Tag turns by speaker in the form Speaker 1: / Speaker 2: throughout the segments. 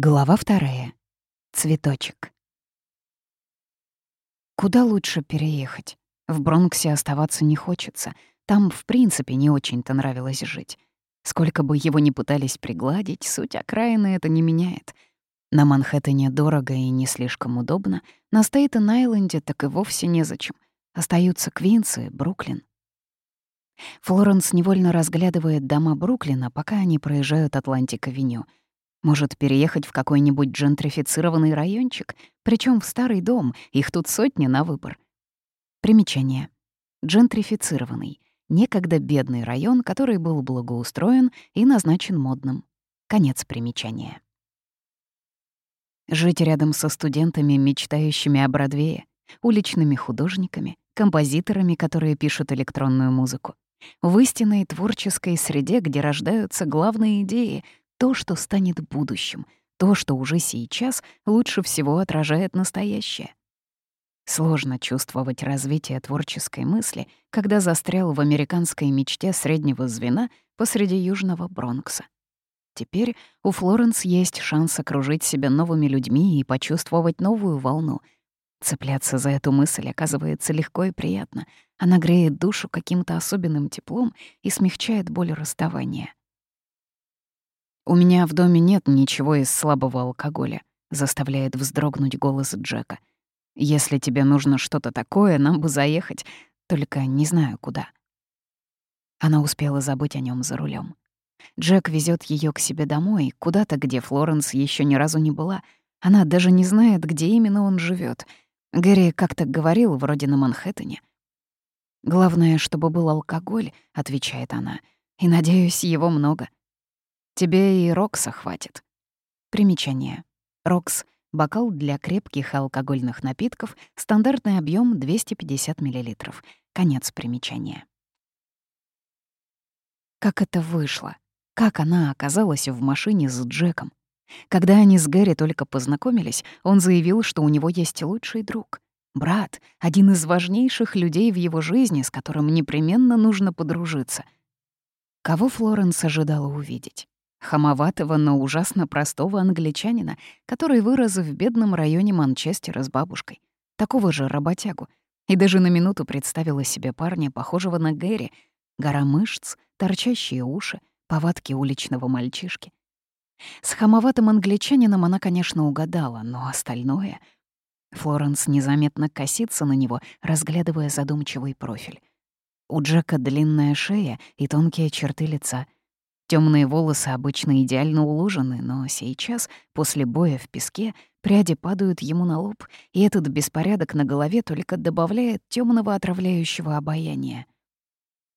Speaker 1: Глава вторая. Цветочек. Куда лучше переехать? В Бронксе оставаться не хочется. Там, в принципе, не очень-то нравилось жить. Сколько бы его ни пытались пригладить, суть окраины это не меняет. На Манхэттене дорого и не слишком удобно, на Стейтен-Айленде так и вовсе незачем. Остаются Квинс Бруклин. Флоренс невольно разглядывает дома Бруклина, пока они проезжают Атлантик-авеню — может, переехать в какой-нибудь джентрифицированный райончик, причем в старый дом, их тут сотни на выбор. Примечание. Джентрифицированный. Некогда бедный район, который был благоустроен и назначен модным. Конец примечания. Жить рядом со студентами, мечтающими о Бродвее, уличными художниками, композиторами, которые пишут электронную музыку. В истинной творческой среде, где рождаются главные идеи, то, что станет будущим, то, что уже сейчас лучше всего отражает настоящее. Сложно чувствовать развитие творческой мысли, когда застрял в американской мечте среднего звена посреди Южного Бронкса. Теперь у Флоренс есть шанс окружить себя новыми людьми и почувствовать новую волну. Цепляться за эту мысль оказывается легко и приятно. Она греет душу каким-то особенным теплом и смягчает боль расставания. «У меня в доме нет ничего из слабого алкоголя», — заставляет вздрогнуть голос Джека. «Если тебе нужно что-то такое, нам бы заехать, только не знаю куда». Она успела забыть о нем за рулем. Джек везет ее к себе домой, куда-то, где Флоренс еще ни разу не была. Она даже не знает, где именно он живет. Гэри как-то говорил, вроде на Манхэттене. «Главное, чтобы был алкоголь», — отвечает она. «И, надеюсь, его много». Тебе и Рокса хватит. Примечание. Рокс — бокал для крепких алкогольных напитков, стандартный объем 250 мл. Конец примечания. Как это вышло? Как она оказалась в машине с Джеком? Когда они с Гэри только познакомились, он заявил, что у него есть лучший друг. Брат — один из важнейших людей в его жизни, с которым непременно нужно подружиться. Кого Флоренс ожидала увидеть? Хамоватого, но ужасно простого англичанина, который вырос в бедном районе Манчестера с бабушкой. Такого же работягу. И даже на минуту представила себе парня, похожего на Гэри. Гора мышц, торчащие уши, повадки уличного мальчишки. С хамоватым англичанином она, конечно, угадала, но остальное... Флоренс незаметно косится на него, разглядывая задумчивый профиль. У Джека длинная шея и тонкие черты лица — Темные волосы обычно идеально уложены, но сейчас, после боя в песке, пряди падают ему на лоб, и этот беспорядок на голове только добавляет темного отравляющего обаяния.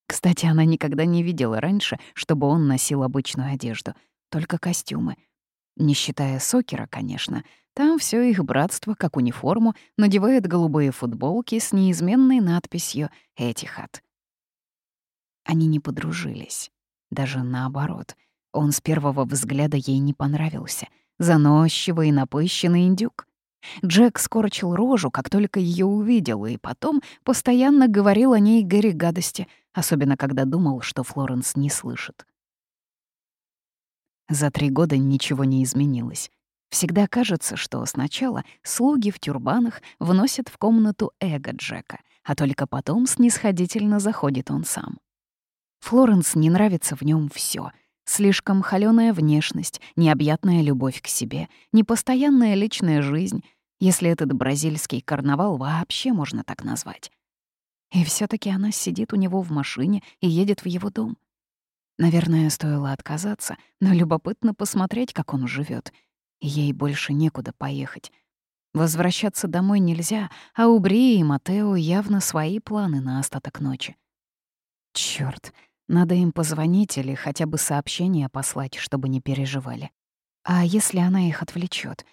Speaker 1: Кстати, она никогда не видела раньше, чтобы он носил обычную одежду, только костюмы. Не считая Сокера, конечно, там все их братство, как униформу, надевает голубые футболки с неизменной надписью «Этихат». Они не подружились. Даже наоборот. Он с первого взгляда ей не понравился. Заносчивый и напыщенный индюк. Джек скорчил рожу, как только ее увидел, и потом постоянно говорил о ней Гэри гадости, особенно когда думал, что Флоренс не слышит. За три года ничего не изменилось. Всегда кажется, что сначала слуги в тюрбанах вносят в комнату эго Джека, а только потом снисходительно заходит он сам. Флоренс не нравится в нем все. Слишком холёная внешность, необъятная любовь к себе, непостоянная личная жизнь, если этот бразильский карнавал вообще можно так назвать. И все таки она сидит у него в машине и едет в его дом. Наверное, стоило отказаться, но любопытно посмотреть, как он живет. Ей больше некуда поехать. Возвращаться домой нельзя, а у Брии и Матео явно свои планы на остаток ночи. Чёрт, надо им позвонить или хотя бы сообщение послать, чтобы не переживали. А если она их отвлечет?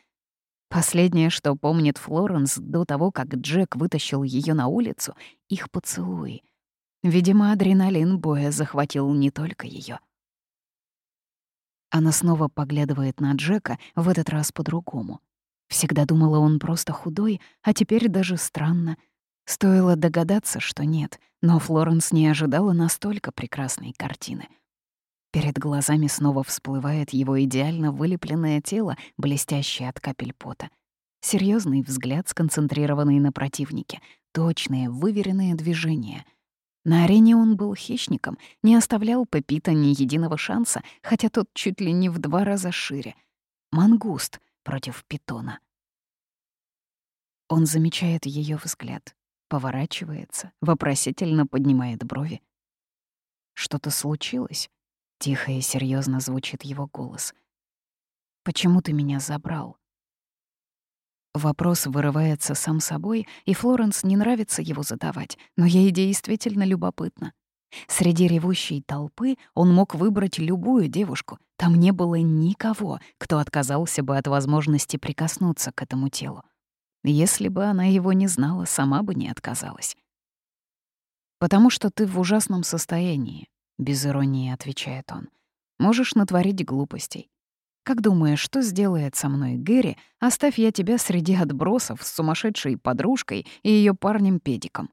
Speaker 1: Последнее, что помнит Флоренс до того, как Джек вытащил ее на улицу, — их поцелуи. Видимо, адреналин боя захватил не только ее. Она снова поглядывает на Джека, в этот раз по-другому. Всегда думала, он просто худой, а теперь даже странно. Стоило догадаться, что нет, но Флоренс не ожидала настолько прекрасной картины. Перед глазами снова всплывает его идеально вылепленное тело, блестящее от капель пота. Серьезный взгляд, сконцентрированный на противнике, точные, выверенные движения. На арене он был хищником, не оставлял Пепита ни единого шанса, хотя тот чуть ли не в два раза шире. Мангуст против питона. Он замечает ее взгляд, поворачивается, вопросительно поднимает брови. Что-то случилось? Тихо и серьезно звучит его голос. «Почему ты меня забрал?» Вопрос вырывается сам собой, и Флоренс не нравится его задавать, но ей действительно любопытно. Среди ревущей толпы он мог выбрать любую девушку. Там не было никого, кто отказался бы от возможности прикоснуться к этому телу. Если бы она его не знала, сама бы не отказалась. «Потому что ты в ужасном состоянии», — без иронии отвечает он. «Можешь натворить глупостей. Как думаешь, что сделает со мной Гэри, оставь я тебя среди отбросов с сумасшедшей подружкой и ее парнем-педиком?»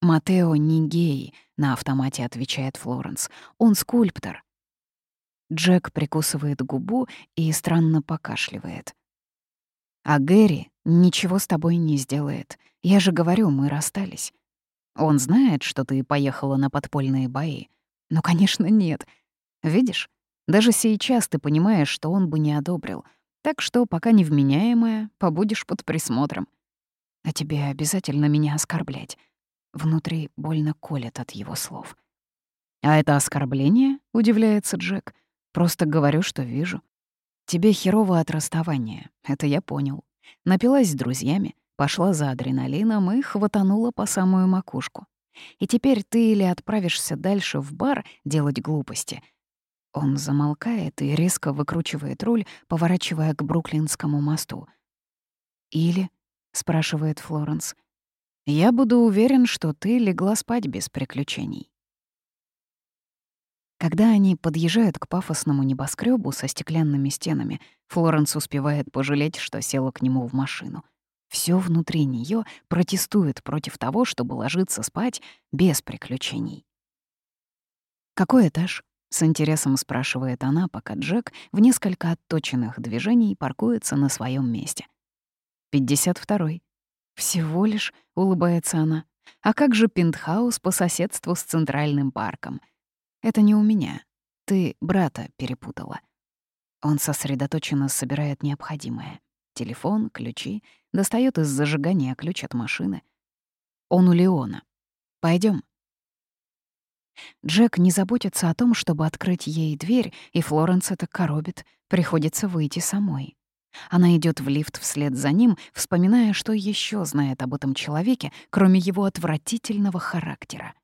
Speaker 1: «Матео не гей», — на автомате отвечает Флоренс. «Он скульптор». Джек прикусывает губу и странно покашливает. «А Гэри ничего с тобой не сделает. Я же говорю, мы расстались. Он знает, что ты поехала на подпольные бои. Ну, конечно, нет. Видишь, даже сейчас ты понимаешь, что он бы не одобрил. Так что, пока невменяемая, побудешь под присмотром. А тебе обязательно меня оскорблять. Внутри больно колет от его слов. «А это оскорбление?» — удивляется Джек. «Просто говорю, что вижу. Тебе херово от расставания, это я понял. Напилась с друзьями, пошла за адреналином и хватанула по самую макушку. И теперь ты или отправишься дальше в бар делать глупости. Он замолкает и резко выкручивает руль, поворачивая к Бруклинскому мосту. «Или?» — спрашивает Флоренс. «Я буду уверен, что ты легла спать без приключений». Когда они подъезжают к пафосному небоскребу со стеклянными стенами, Флоренс успевает пожалеть, что села к нему в машину — все внутри нее протестует против того, чтобы ложиться спать без приключений. «Какой этаж?» — с интересом спрашивает она, пока Джек в несколько отточенных движений паркуется на своем месте. «Пятьдесят второй». «Всего лишь», — улыбается она. «А как же пентхаус по соседству с Центральным парком?» «Это не у меня. Ты брата перепутала». Он сосредоточенно собирает необходимое. Телефон, ключи, достает из зажигания ключ от машины. Он у Леона. Пойдем. Джек не заботится о том, чтобы открыть ей дверь, и Флоренс это коробит. Приходится выйти самой. Она идет в лифт вслед за ним, вспоминая, что еще знает об этом человеке, кроме его отвратительного характера.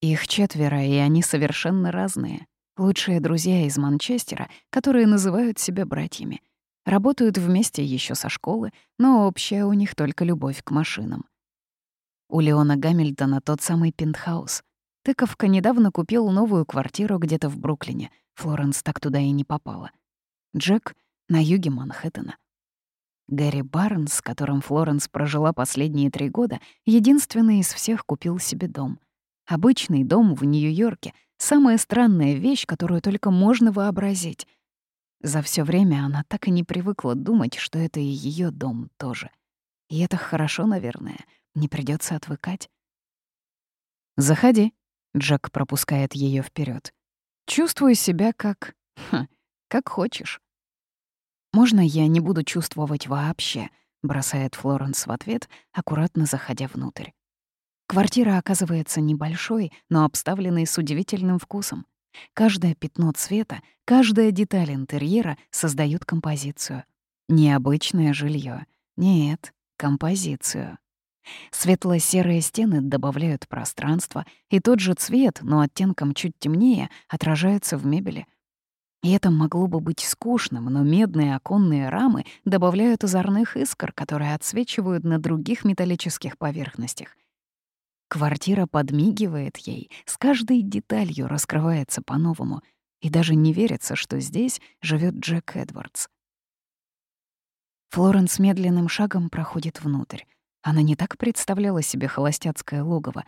Speaker 1: Их четверо, и они совершенно разные. Лучшие друзья из Манчестера, которые называют себя братьями. Работают вместе еще со школы, но общая у них только любовь к машинам. У Леона Гамильтона тот самый пентхаус. Тыковка недавно купил новую квартиру где-то в Бруклине. Флоренс так туда и не попала. Джек — на юге Манхэттена. Гэри Барнс, с которым Флоренс прожила последние три года, единственный из всех купил себе дом. Обычный дом в Нью-Йорке — самая странная вещь, которую только можно вообразить — за все время она так и не привыкла думать, что это и ее дом тоже. И это хорошо, наверное. Не придется отвыкать. «Заходи», — Джек пропускает ее вперед. «Чувствую себя как... Ха, как хочешь». «Можно я не буду чувствовать вообще?» — бросает Флоренс в ответ, аккуратно заходя внутрь. Квартира оказывается небольшой, но обставленной с удивительным вкусом. Каждое пятно цвета, каждая деталь интерьера создают композицию. Необычное жилье. Нет, композицию. Светло-серые стены добавляют пространство, и тот же цвет, но оттенком чуть темнее, отражается в мебели. И это могло бы быть скучным, но медные оконные рамы добавляют озорных искр, которые отсвечивают на других металлических поверхностях. Квартира подмигивает ей, с каждой деталью раскрывается по-новому, и даже не верится, что здесь живет Джек Эдвардс. Флоренс медленным шагом проходит внутрь. Она не так представляла себе холостяцкое логово,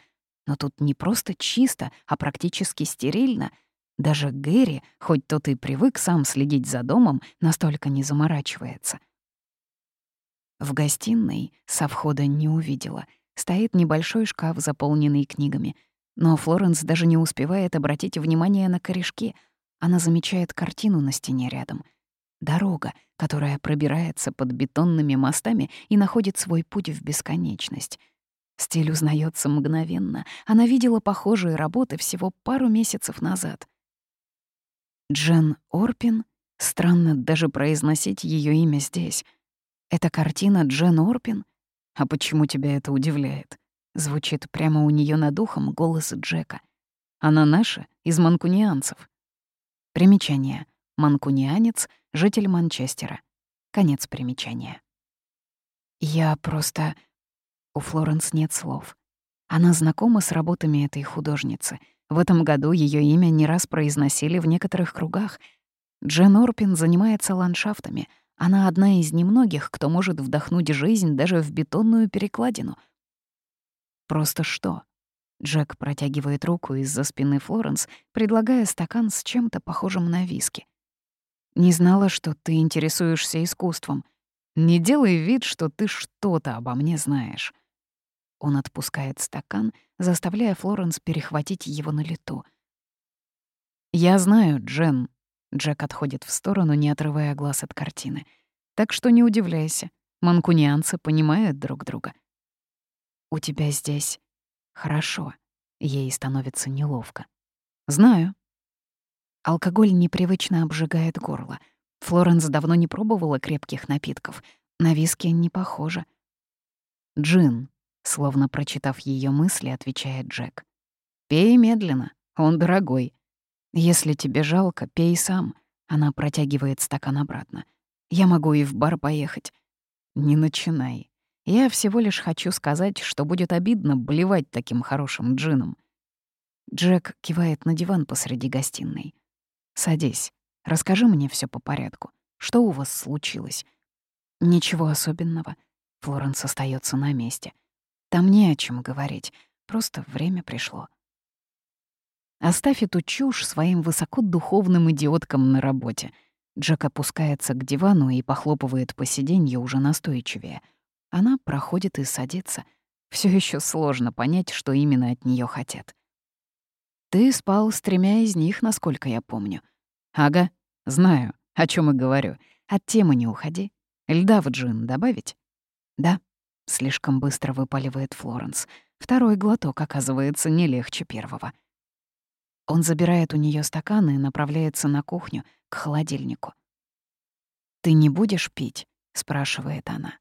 Speaker 1: но тут не просто чисто, а практически стерильно. Даже Гэри, хоть тот и привык сам следить за домом, настолько не заморачивается. В гостиной со входа не увидела. Стоит небольшой шкаф, заполненный книгами. Но Флоренс даже не успевает обратить внимание на корешки. Она замечает картину на стене рядом. Дорога, которая пробирается под бетонными мостами и находит свой путь в бесконечность. Стиль узнается мгновенно. Она видела похожие работы всего пару месяцев назад. Джен Орпин? Странно даже произносить ее имя здесь. Это картина Джен Орпин? А почему тебя это удивляет? Звучит прямо у нее над ухом голос Джека. Она наша, из манкунианцев. Примечание. Манкунианец, житель Манчестера. Конец примечания. Я просто... У Флоренс нет слов. Она знакома с работами этой художницы. В этом году ее имя не раз произносили в некоторых кругах. Джен Орпин занимается ландшафтами. Она одна из немногих, кто может вдохнуть жизнь даже в бетонную перекладину. Просто что? Джек протягивает руку из-за спины Флоренс, предлагая стакан с чем-то похожим на виски. «Не знала, что ты интересуешься искусством. Не делай вид, что ты что-то обо мне знаешь». Он отпускает стакан, заставляя Флоренс перехватить его на лету. «Я знаю, Джен». Джек отходит в сторону, не отрывая глаз от картины. «Так что не удивляйся. Манкунианцы понимают друг друга». «У тебя здесь хорошо». Ей становится неловко. «Знаю». Алкоголь непривычно обжигает горло. Флоренс давно не пробовала крепких напитков. На виски не похоже. «Джин», Словно прочитав ее мысли, отвечает Джек. «Пей медленно, он дорогой. Если тебе жалко, пей сам». Она протягивает стакан обратно. «Я могу и в бар поехать». «Не начинай. Я всего лишь хочу сказать, что будет обидно блевать таким хорошим джином». Джек кивает на диван посреди гостиной. «Садись. Расскажи мне все по порядку. Что у вас случилось?» «Ничего особенного». Флоренс остается на месте. Там не о чем говорить, просто время пришло. Оставь эту чушь своим высокодуховным идиоткам на работе. Джек опускается к дивану и похлопывает по сиденью уже настойчивее. Она проходит и садится. Все еще сложно понять, что именно от нее хотят. Ты спал с тремя из них, насколько я помню. Ага, знаю, о чем и говорю. От темы не уходи. Льда в джин добавить? Да. Слишком быстро выпаливает Флоренс. Второй глоток оказывается не легче первого. Он забирает у нее стакан и направляется на кухню, к холодильнику. «Ты не будешь пить?» — спрашивает она.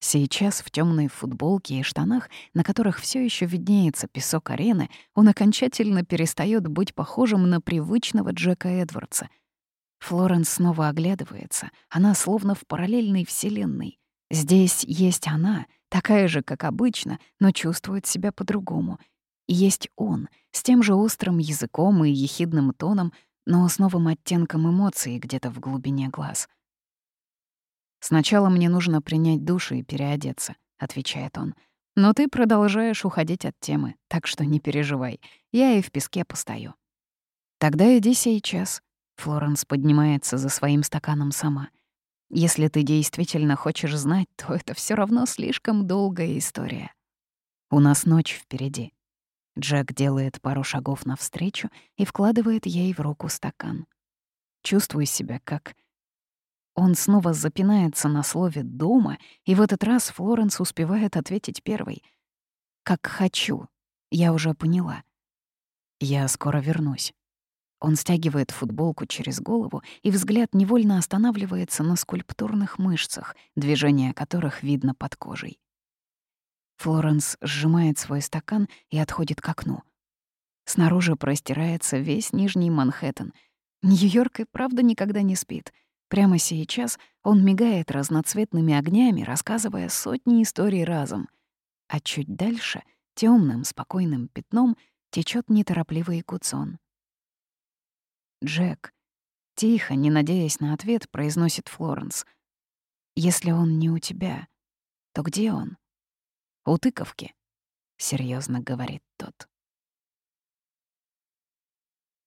Speaker 1: Сейчас в темной футболке и штанах, на которых все еще виднеется песок арены, он окончательно перестает быть похожим на привычного Джека Эдвардса. Флоренс снова оглядывается, она словно в параллельной вселенной. Здесь есть она, такая же, как обычно, но чувствует себя по-другому. И есть он, с тем же острым языком и ехидным тоном, но с новым оттенком эмоций где-то в глубине глаз. «Сначала мне нужно принять душ и переодеться», — отвечает он. «Но ты продолжаешь уходить от темы, так что не переживай, я и в песке постою». «Тогда иди сейчас». Флоренс поднимается за своим стаканом сама — если ты действительно хочешь знать, то это все равно слишком долгая история. У нас ночь впереди. Джек делает пару шагов навстречу и вкладывает ей в руку стакан. Чувствуй себя как... Он снова запинается на слове «дома», и в этот раз Флоренс успевает ответить первой. «Как хочу. Я уже поняла. Я скоро вернусь». Он стягивает футболку через голову, и взгляд невольно останавливается на скульптурных мышцах, движение которых видно под кожей. Флоренс сжимает свой стакан и отходит к окну. Снаружи простирается весь Нижний Манхэттен. Нью-Йорк и правда никогда не спит. Прямо сейчас он мигает разноцветными огнями, рассказывая сотни историй разом. А чуть дальше, темным, спокойным пятном, течет неторопливый куцон. Джек. Тихо, не надеясь на ответ, произносит Флоренс. «Если он не у тебя, то где он?» «У тыковки», — серьезно говорит тот.